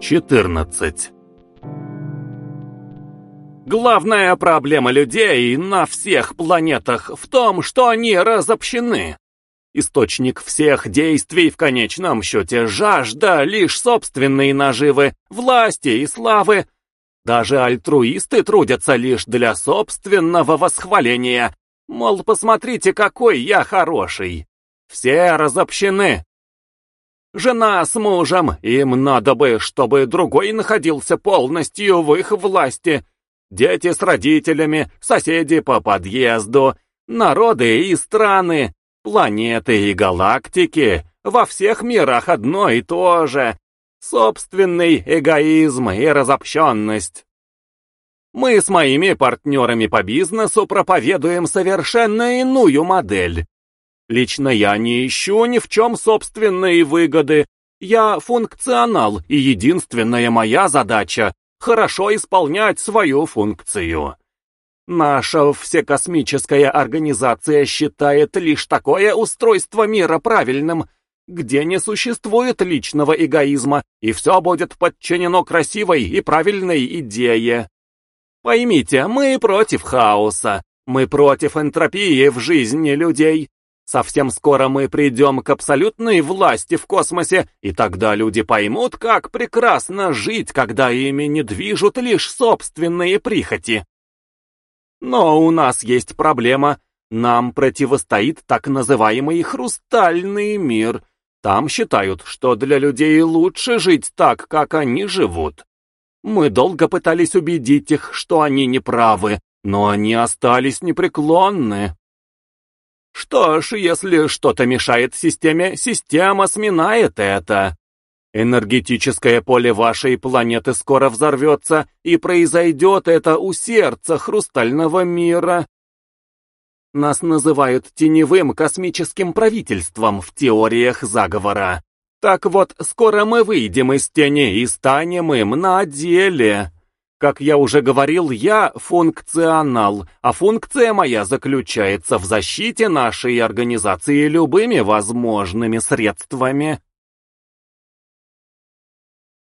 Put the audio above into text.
14. Главная проблема людей на всех планетах в том, что они разобщены. Источник всех действий в конечном счете жажда лишь собственной наживы, власти и славы. Даже альтруисты трудятся лишь для собственного восхваления. Мол, посмотрите, какой я хороший. Все разобщены, Жена с мужем, им надо бы, чтобы другой находился полностью в их власти. Дети с родителями, соседи по подъезду, народы и страны, планеты и галактики. Во всех мирах одно и то же. Собственный эгоизм и разобщенность. Мы с моими партнерами по бизнесу проповедуем совершенно иную модель. Лично я не ищу ни в чем собственные выгоды. Я функционал, и единственная моя задача — хорошо исполнять свою функцию. Наша всекосмическая организация считает лишь такое устройство мира правильным, где не существует личного эгоизма, и все будет подчинено красивой и правильной идее. Поймите, мы против хаоса, мы против энтропии в жизни людей, Совсем скоро мы придем к абсолютной власти в космосе, и тогда люди поймут, как прекрасно жить, когда ими не движут лишь собственные прихоти. Но у нас есть проблема. Нам противостоит так называемый хрустальный мир. Там считают, что для людей лучше жить так, как они живут. Мы долго пытались убедить их, что они неправы, но они остались непреклонны. Что ж, если что-то мешает системе, система сминает это. Энергетическое поле вашей планеты скоро взорвется, и произойдет это у сердца хрустального мира. Нас называют теневым космическим правительством в теориях заговора. Так вот, скоро мы выйдем из тени и станем им на деле. Как я уже говорил, я функционал, а функция моя заключается в защите нашей организации любыми возможными средствами.